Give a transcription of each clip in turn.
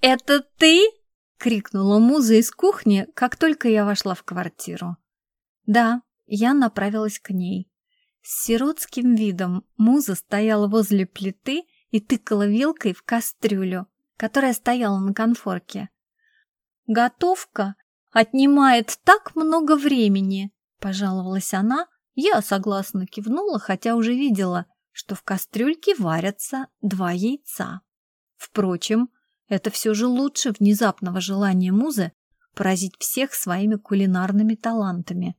это ты?» — крикнула муза из кухни, как только я вошла в квартиру. Да, я направилась к ней. С сиротским видом муза стояла возле плиты и тыкала вилкой в кастрюлю, которая стояла на конфорке. «Готовка отнимает так много времени», — пожаловалась она. Я согласно кивнула, хотя уже видела, что в кастрюльке варятся два яйца. Впрочем, это все же лучше внезапного желания музы поразить всех своими кулинарными талантами.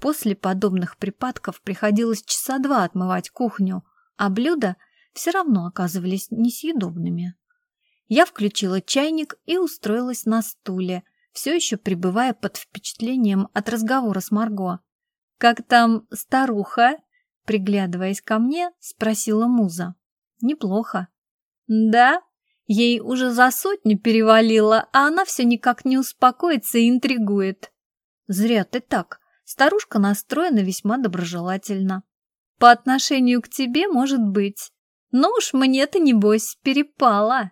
После подобных припадков приходилось часа два отмывать кухню, а блюда все равно оказывались несъедобными. Я включила чайник и устроилась на стуле, все еще пребывая под впечатлением от разговора с Марго. «Как там старуха?» Приглядываясь ко мне, спросила Муза. «Неплохо». «Да?» Ей уже за сотню перевалило, а она все никак не успокоится и интригует. «Зря ты так. Старушка настроена весьма доброжелательно. По отношению к тебе, может быть. Но уж мне-то, небось, перепало».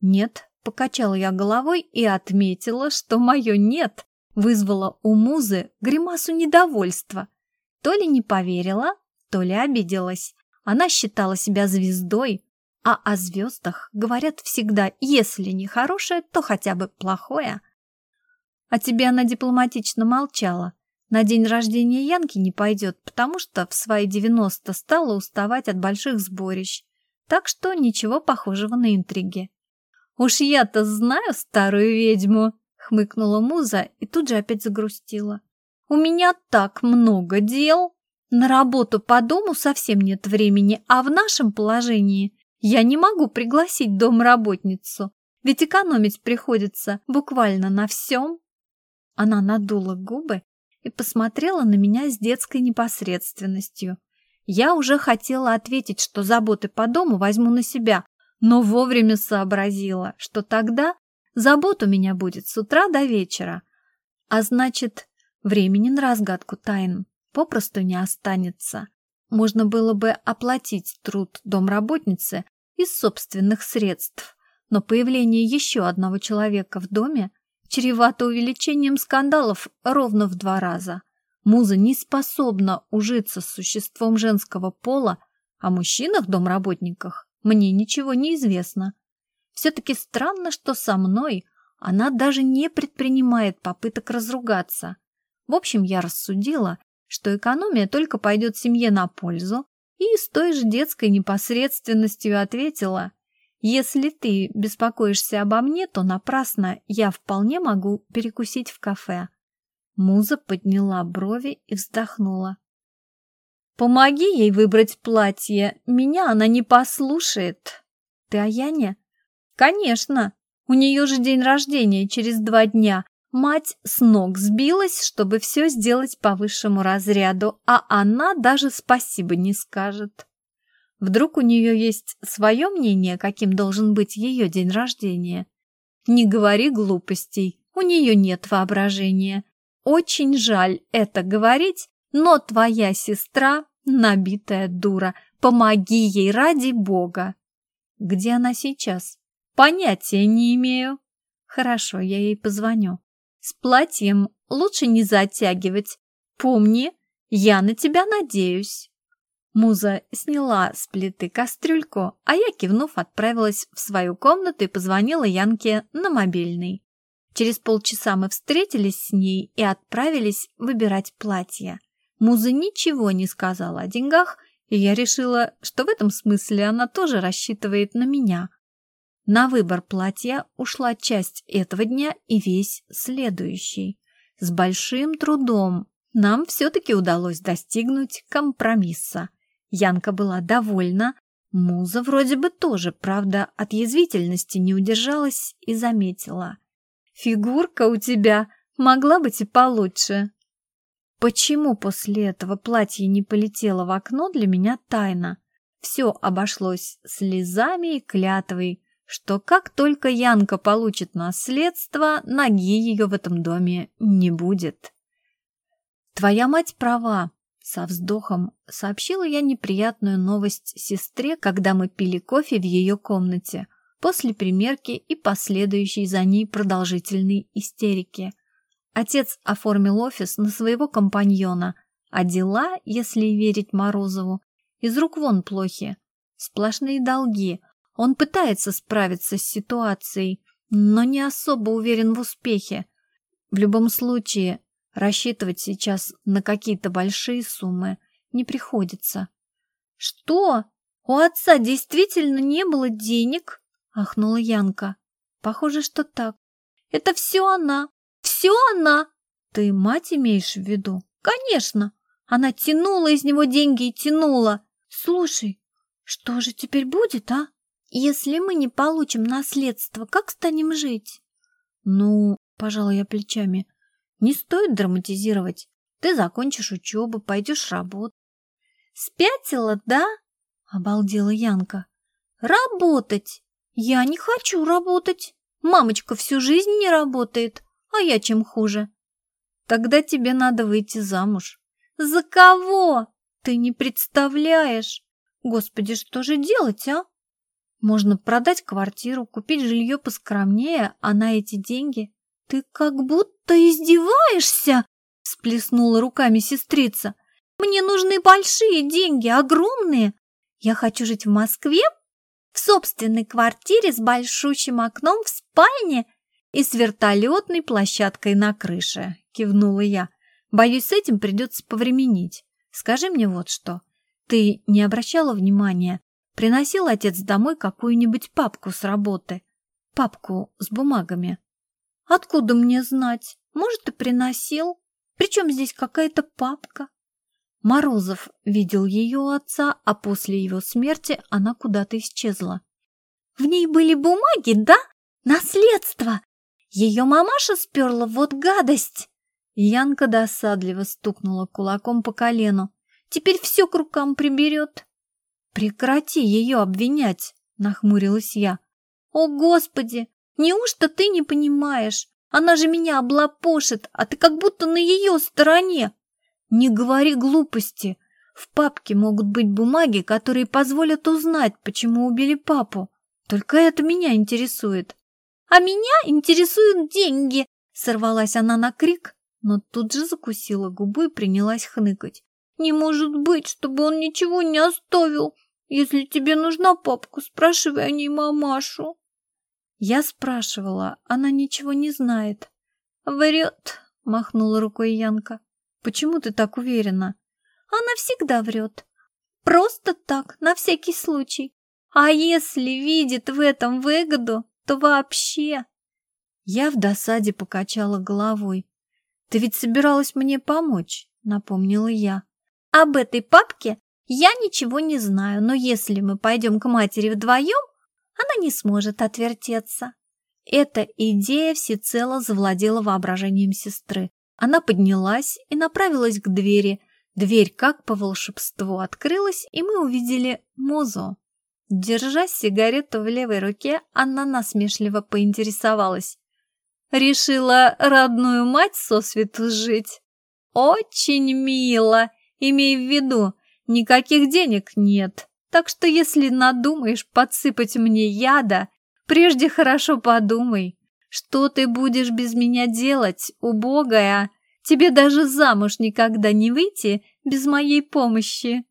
«Нет», — покачала я головой и отметила, что мое «нет» вызвало у Музы гримасу недовольства. То ли не поверила, то ли обиделась. Она считала себя звездой, а о звездах говорят всегда, если не хорошее, то хотя бы плохое. А тебе она дипломатично молчала. На день рождения Янки не пойдет, потому что в свои девяносто стала уставать от больших сборищ. Так что ничего похожего на интриги. «Уж я-то знаю старую ведьму!» — хмыкнула Муза и тут же опять загрустила. «У меня так много дел! На работу по дому совсем нет времени, а в нашем положении я не могу пригласить домработницу, ведь экономить приходится буквально на всем». Она надула губы и посмотрела на меня с детской непосредственностью. Я уже хотела ответить, что заботы по дому возьму на себя, но вовремя сообразила, что тогда забот у меня будет с утра до вечера. А значит, времени на разгадку тайн попросту не останется. Можно было бы оплатить труд домработницы из собственных средств, но появление еще одного человека в доме чревато увеличением скандалов ровно в два раза. Муза не способна ужиться с существом женского пола, о мужчинах-домработниках мне ничего не известно. Все-таки странно, что со мной она даже не предпринимает попыток разругаться. В общем, я рассудила, что экономия только пойдет семье на пользу, и с той же детской непосредственностью ответила, «Если ты беспокоишься обо мне, то напрасно я вполне могу перекусить в кафе». Муза подняла брови и вздохнула. Помоги ей выбрать платье, меня она не послушает. Ты о Яне? Конечно, у нее же день рождения через два дня. Мать с ног сбилась, чтобы все сделать по высшему разряду, а она даже спасибо не скажет. Вдруг у нее есть свое мнение, каким должен быть ее день рождения? Не говори глупостей, у нее нет воображения. Очень жаль это говорить, но твоя сестра — набитая дура. Помоги ей ради бога. Где она сейчас? Понятия не имею. Хорошо, я ей позвоню. С платьем лучше не затягивать. Помни, я на тебя надеюсь. Муза сняла с плиты кастрюльку, а я, кивнув, отправилась в свою комнату и позвонила Янке на мобильный. Через полчаса мы встретились с ней и отправились выбирать платье. Муза ничего не сказала о деньгах, и я решила, что в этом смысле она тоже рассчитывает на меня. На выбор платья ушла часть этого дня и весь следующий. С большим трудом нам все-таки удалось достигнуть компромисса. Янка была довольна, Муза вроде бы тоже, правда, от язвительности не удержалась и заметила. «Фигурка у тебя могла быть и получше». Почему после этого платье не полетело в окно, для меня тайна. Все обошлось слезами и клятвой, что как только Янка получит наследство, ноги ее в этом доме не будет. «Твоя мать права», — со вздохом сообщила я неприятную новость сестре, когда мы пили кофе в ее комнате. после примерки и последующей за ней продолжительной истерики. Отец оформил офис на своего компаньона, а дела, если верить Морозову, из рук вон плохи. Сплошные долги. Он пытается справиться с ситуацией, но не особо уверен в успехе. В любом случае, рассчитывать сейчас на какие-то большие суммы не приходится. «Что? У отца действительно не было денег?» — ахнула Янка. «Похоже, что так. Это все она. Все она!» «Ты мать имеешь в виду?» «Конечно! Она тянула из него деньги и тянула. Слушай, что же теперь будет, а? Если мы не получим наследство, как станем жить?» «Ну, пожалуй, я плечами. Не стоит драматизировать. Ты закончишь учебу, пойдешь работать. «Спятила, да?» — обалдела Янка. «Работать! Я не хочу работать. Мамочка всю жизнь не работает, а я чем хуже?» «Тогда тебе надо выйти замуж». «За кого? Ты не представляешь! Господи, что же делать, а?» Можно продать квартиру, купить жилье поскромнее, а на эти деньги... «Ты как будто издеваешься!» — всплеснула руками сестрица. Мне нужны большие деньги, огромные. Я хочу жить в Москве, в собственной квартире с большущим окном в спальне и с вертолетной площадкой на крыше, кивнула я. Боюсь, с этим придется повременить. Скажи мне вот что. Ты не обращала внимания, приносил отец домой какую-нибудь папку с работы? Папку с бумагами. Откуда мне знать? Может, и приносил. Причем здесь какая-то папка? Морозов видел ее у отца, а после его смерти она куда-то исчезла. В ней были бумаги, да? Наследство! Ее мамаша сперла, вот гадость! Янка досадливо стукнула кулаком по колену. Теперь все к рукам приберет. Прекрати ее обвинять, нахмурилась я. О, Господи, неужто ты не понимаешь? Она же меня облапошит, а ты как будто на ее стороне. Не говори глупости. В папке могут быть бумаги, которые позволят узнать, почему убили папу. Только это меня интересует. А меня интересуют деньги, сорвалась она на крик, но тут же закусила губу и принялась хныкать. Не может быть, чтобы он ничего не оставил. Если тебе нужна папка, спрашивай о ней мамашу. Я спрашивала, она ничего не знает. Врет, махнула рукой Янка. Почему ты так уверена? Она всегда врет. Просто так, на всякий случай. А если видит в этом выгоду, то вообще... Я в досаде покачала головой. Ты ведь собиралась мне помочь, напомнила я. Об этой папке я ничего не знаю, но если мы пойдем к матери вдвоем, она не сможет отвертеться. Эта идея всецело завладела воображением сестры. Она поднялась и направилась к двери. Дверь, как по волшебству, открылась, и мы увидели Музу. Держа сигарету в левой руке, она насмешливо поинтересовалась. «Решила родную мать сосвету жить? Очень мило, имей в виду, никаких денег нет, так что если надумаешь подсыпать мне яда, прежде хорошо подумай, что ты будешь без меня делать, убогая? Тебе даже замуж никогда не выйти без моей помощи.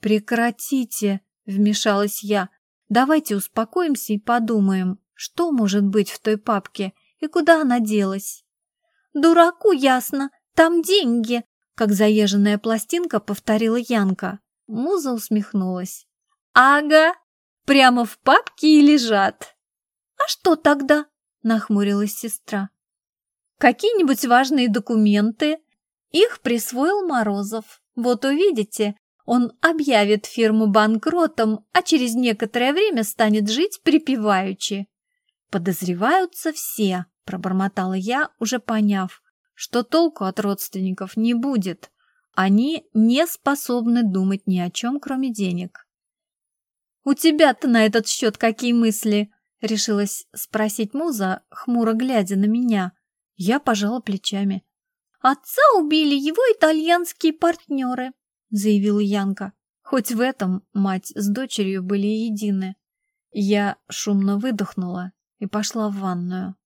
Прекратите, вмешалась я. Давайте успокоимся и подумаем, что может быть в той папке и куда она делась. Дураку ясно, там деньги, как заезженная пластинка повторила Янка. Муза усмехнулась. Ага, прямо в папке и лежат. А что тогда? нахмурилась сестра. Какие-нибудь важные документы? Их присвоил Морозов. Вот увидите, он объявит фирму банкротом, а через некоторое время станет жить припеваючи. Подозреваются все, пробормотала я, уже поняв, что толку от родственников не будет. Они не способны думать ни о чем, кроме денег. «У тебя-то на этот счет какие мысли?» — решилась спросить Муза, хмуро глядя на меня. Я пожала плечами. «Отца убили его итальянские партнеры», — заявила Янка. Хоть в этом мать с дочерью были едины. Я шумно выдохнула и пошла в ванную.